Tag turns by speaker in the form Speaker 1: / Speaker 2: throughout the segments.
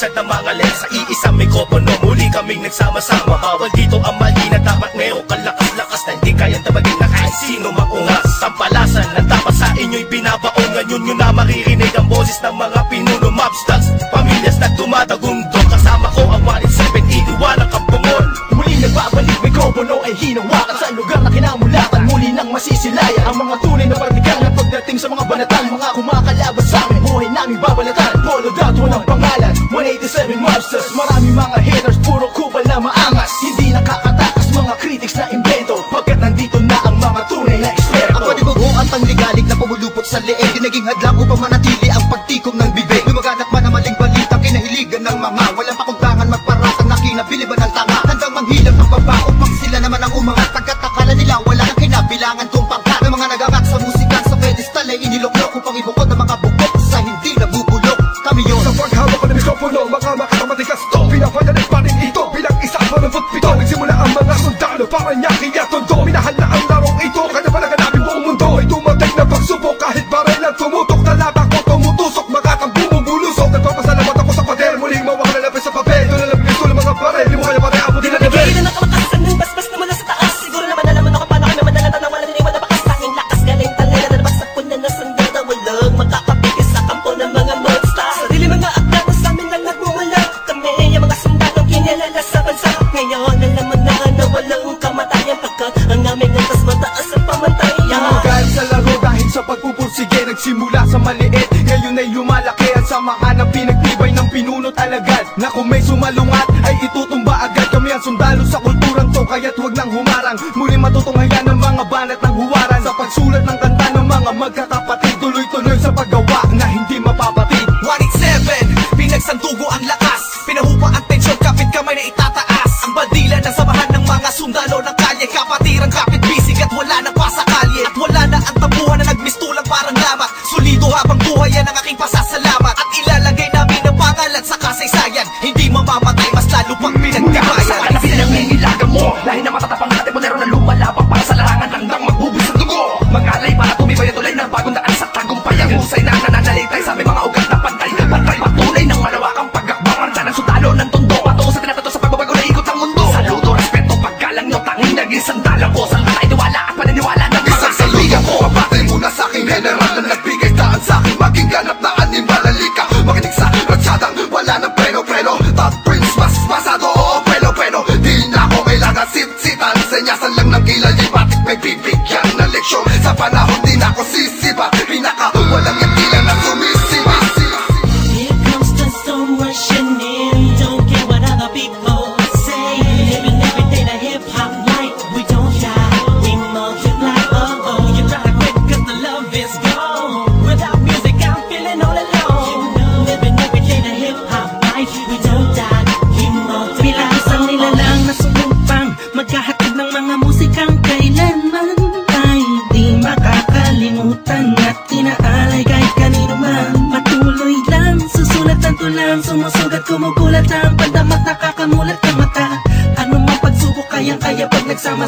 Speaker 1: Iisag ng mga
Speaker 2: lensa, iisang may mikropono. Muli kaming nagsama-sama. Bawal dito ang mali na dapat mayroong kalakas-lakas Na hindi kayang tabagin na kahit sino maungas Sampalasan na dapat sa inyo'y binabaong Ngayon nyo na maririnig ang boses ng mga pinuno. Mobstocks, pamilyas na tumatagundo Kasama ko ang 187, iniwanan kang pungon
Speaker 3: Muli nagbabalik mikropono ay hinawakan. Sa lugar na kinamulatan, muli nang masisilaya Ang mga tunay na partikan na pagdating sa mga banatan Mga kumakalabas sa amin, buhay namin babalatan
Speaker 1: 87 miles. lumalungat ay
Speaker 3: itutumba agad. Kami ang sundalo sa kulturang to kaya't huwag nang humarang. Muli matutunghayan ng mga banat ng huwaran Sa pagsulat ng kanta ng mga
Speaker 1: magkakasya aking
Speaker 4: ganap na
Speaker 1: animal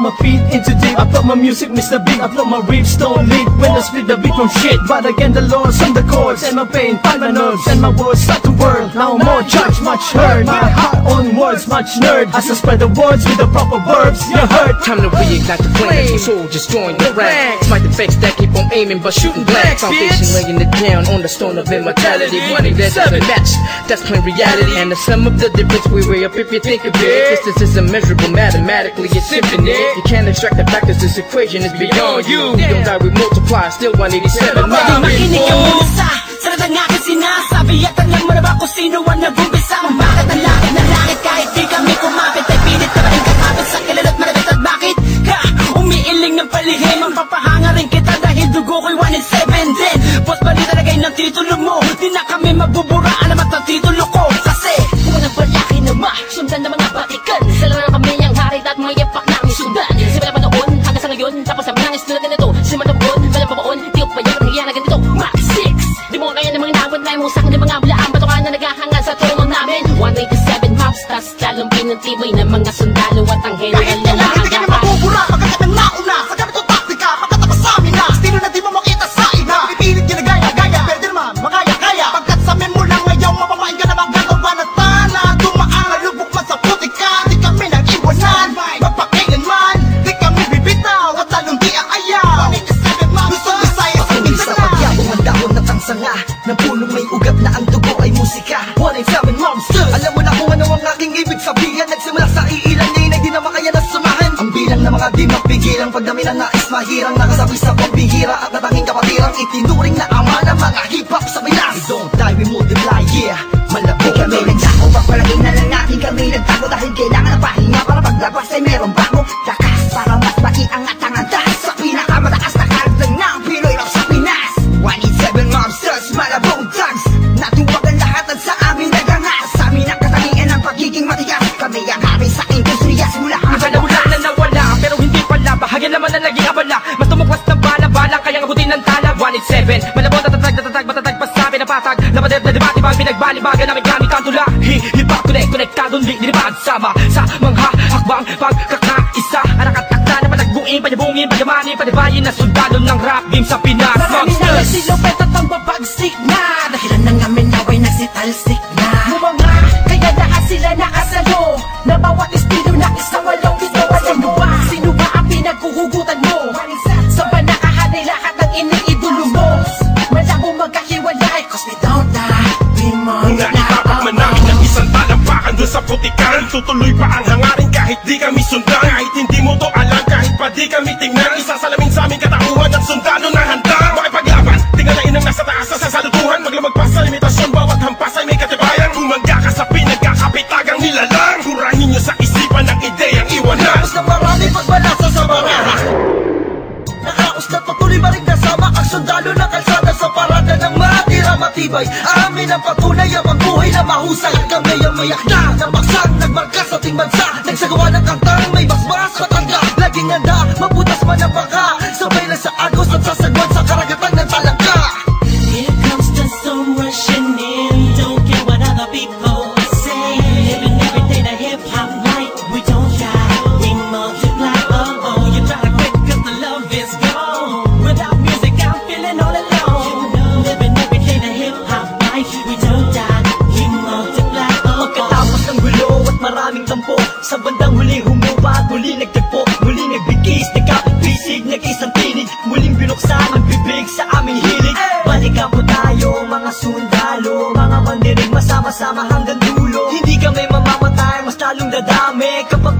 Speaker 1: put my
Speaker 3: feet into deep. I put my music Mr. the beat. I thought my riffs don't lead When I split the beat from shit But again the laws and the chords And my pain find my nerves And my words start to whirl. Now more judge, much hurt My heart on words, much nerd. As I spread the words with the proper verbs. You heard?
Speaker 5: Time to reignite the flame. Soldiers join the ranks. Smite the fakes that keep on aiming But shooting black Foundation laying it down On the stone of immortality. Money that's match That's plain reality. And the sum of the difference We weigh up if you think of it. Distance is immeasurable Mathematically it's infinite You can't extract the factors, this equation is beyond you. You don't die, we multiply, still 187. Nah,
Speaker 6: Makinig ka muna sa Sarad ang aking sinasabi At alam mo na ba kung sino ang nag-umpisa Bakit ang langit na langit kahit di kami kumapit Ay pilit ka ba rin kapapit sa kilala't maragat At bakit? Ka umiiling ng palihim Ang papahanga rin kita dahil dugo ko'y 1 in 7 din Boss balita lagay ng titulo mo. Di na kami mabubura alamat ang titulo ko
Speaker 7: dami na nais mahirang Nakasabi sa pambihira At natanging kapatirang Itinuring na ama ng mga hip-hop sa Pinas. We don't die, we multiply, yeah. Malapit kami
Speaker 8: Nagtako Pagpalagay na lang natin kami. Nagtago Dahil kailangan ng pahinga Para paglabas ay meron bago Lakas para mas maiangat
Speaker 2: abala Mas tumuklas ng bala-bala Kaya abutin ng tala. 187 Malabon natatag natatag Matatag pa sa pinapatag Napadet na debate Bang pinagbalibagan namin gamit ang tula. Hip hop connect Konektadong di dinibad Sama. Sa mga hakbang Pagkakaisa. Anak at akta na palagbuin Panyabungin Panyamanin Panibayin na sundalo ng rap game sa Pinas.
Speaker 6: Marami na nasilupet at ang babagsik na Dahilan ng amin naway nagsitalsik na
Speaker 7: matibay Amin ang patunay ang buhay na mahusay. Kami ang mayak na Nabaksang nagmarka sa ating bansa. Nagsagawa ng kantang may basbas matanda Laging handa, mabutas man ang baka. Sabay lang sa agos at sasagwan sundalo. Mga mandinig masama-sama hanggang dulo. Hindi kami mamamatay, mas lalong dadami. Kapatid,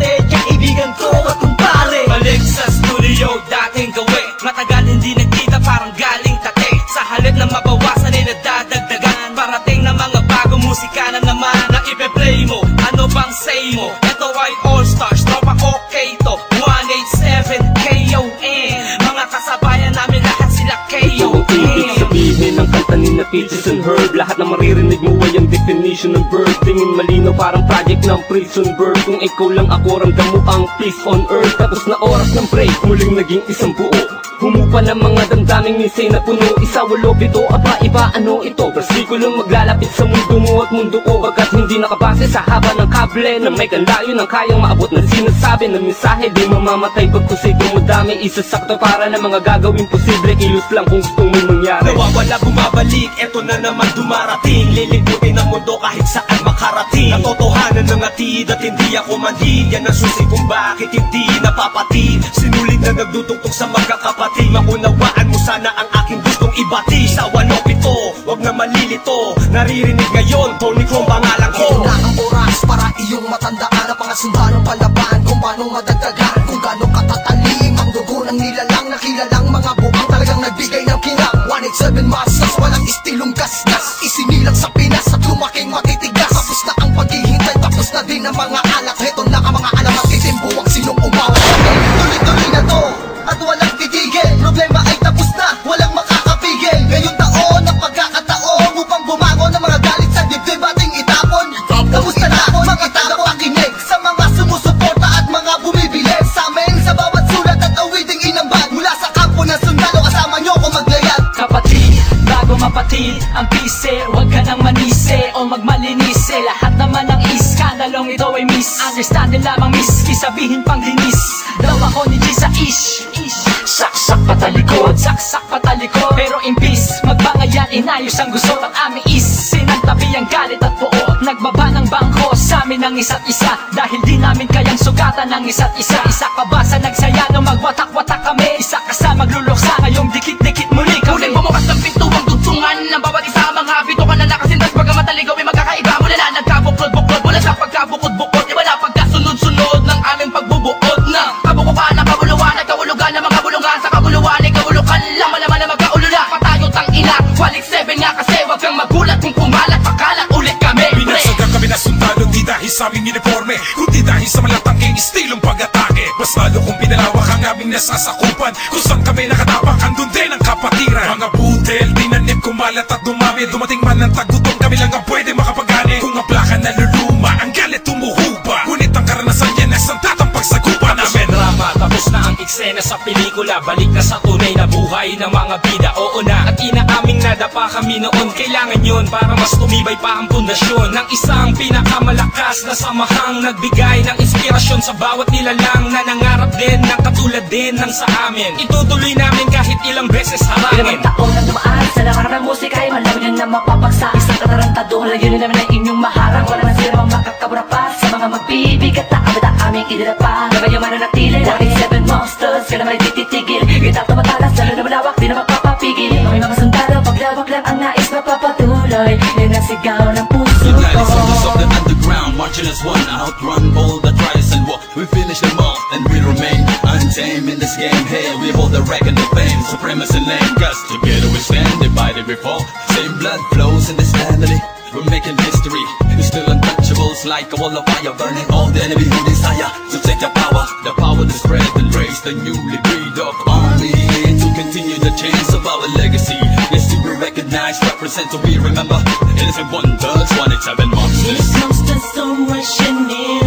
Speaker 9: Peaches and Herb Lahat na maririnig mo ay ang definition ng bird Tingin malino parang project ng prison bird Kung ikaw lang ako ramdam mo ang peace on earth. Tapos na oras ng break, muling naging isang buo Humupa ng mga damdaming misay na puno Isa, walo, pito, aba, iba, ano ito? Versikulong maglalapit sa mundo mo at mundo ko. Pagkat hindi nakabase sa haba ng kable Na may kanlayo ng kayang maabot na sinasabi Na mensahe di mamamatay pagkusito mo dami Isasakto para na mga gagawin posible. Kilos lang kung gusto mong mangyari.
Speaker 10: Nawawala bumabalik, eto na naman dumarating. Liliputin ang mundo kahit saan makarating. Natotohanan ng atid at hindi ako manhid Yan ang susi kung bakit hindi napapatid. Sinulid na nagdutungtong sa magkakapatid Maunawaan mo sana ang aking gustong ibati. Sa 102, wag na malilito.
Speaker 6: Naririnig ngayon, Tony Chrome pangalan ko.
Speaker 11: Ito na ang oras para iyong matandaan Ang mga sundanong palaban. Kung paano madagdagan Kung gano'ng katatalim. Ang dugo ng nilalang Nakilalang mga buang Talagang nagbigay ng kinang 187 masas Walang istilong gasgas. Isinilang sa Pinas At lumaking matitigas. Tapos na ang paghihintay Tapos na din ang mga
Speaker 12: Din lamang miski sabihin pang dinis Daw ako ni G sa ish. Saksak patalikod, saksak patalikod. Pero imbis, magbangayan inayos ang gusto Ang aming is, sinantabi ang galit at puot Nagbaba ng bangko sa amin ng isa't isa. Dahil di namin kayang sugatan ng isa't isa. Isa ka ba sa nagsaya nung magwatak-watak kami? Isa ka sa magluluksa ngayong dikit-dikit muli kami.
Speaker 13: Muling bumukas ng pintuang dugtungan Ng bawat isa mga bito ka na nakasindas Pagkamat aming
Speaker 9: uniforme. Kundi dahil sa malatangking estilong pag-atake. Mas lalo kung pinalawak ang aming nasasakupan. Kung saan kami nakatapak Andun din ang kapatiran. Mga butel, tinanim, kumalat at dumami. Dumating man ang tagutom Kami lang ang pwede
Speaker 6: eksena sa pelikula Balik na sa tunay na buhay ng mga bida. Oo na, at inaaming nadapa kami noon. Kailangan yon para mas tumibay pa ang pundasyon Ng isang pinakamalakas na samahang Nagbigay ng inspirasyon sa bawat nilalang Na nangarap din ng katulad din ng sa amin. Itutuloy namin kahit ilang beses harangin
Speaker 12: Ilang taon na dumaan sa nakarang ng musika ay malaman yun na mapapagsa Isang katarantado, layunin namin ay inyong maharang. Wala man sila mang makakabura pa sa mga magbibigat na abad ang aming idinapa Gabay yung mananatili, 187 monsters, ka naman ay tititigil Kita tumatalas, lalo na malawak, di na magpapapigil May mga sundalo, paglawak lang ang nais mapapatuloy Yan ang sigaw ng puso
Speaker 14: United soldiers of
Speaker 12: ko
Speaker 14: the underground, marching as one, outrun all the trials and war. We finish them all, and we remain untamed in this game. Hey, we hold the record of fame, supremacy name. Cause together we stand, divided we fall. Same blood flows in this family. We're making history. We're still untouchables, like a wall of fire, burning all the enemy who desire to take the power, the power to spread and raise the newly breed of army to continue the chains of our legacy. Yes, to be recognized, represent to be remember. Innocent wonders, 187
Speaker 7: Here
Speaker 14: monsters.
Speaker 7: comes the storm rushing in.